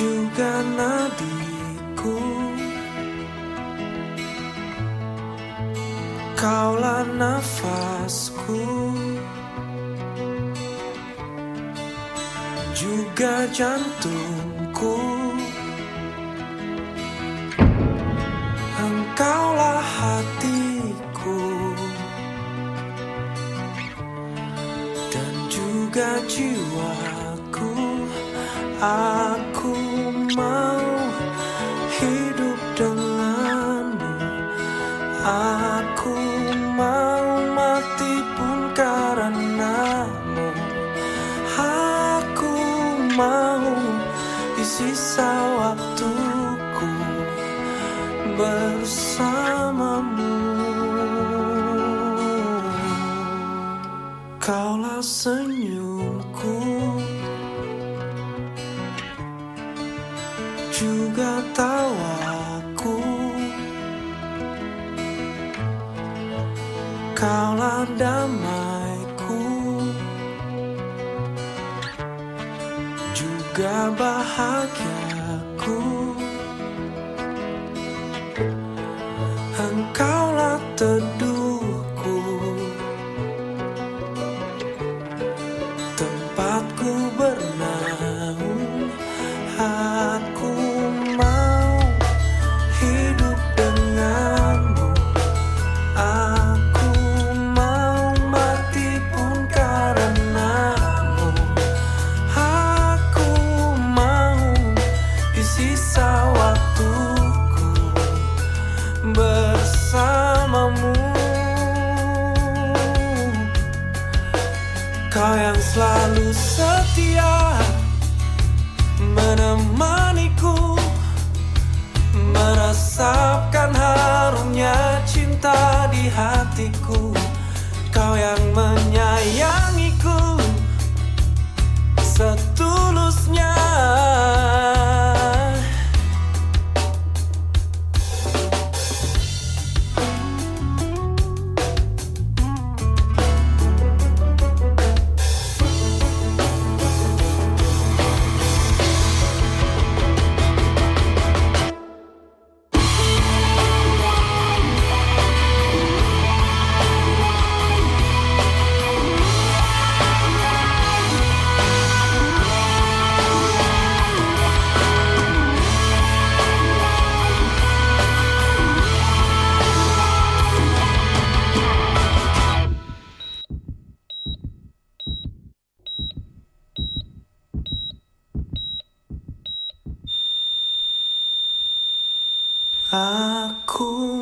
juga nadiku. Kaulah nafasku. Juga jantungku. Engkaulah hatiku. Dan juga jiwaku. Aku mau hidup denganmu. Aku mau mati pun karenamu. Aku mau di sisa waktuku bersamamu. Kaulah senyumku Juga tawaku Kaulah damaiku. Juga bahagiaku Kau yang selalu setia Menemaniku Meresapkan harumnya cinta di hatiku. Kau yang menyayang Aku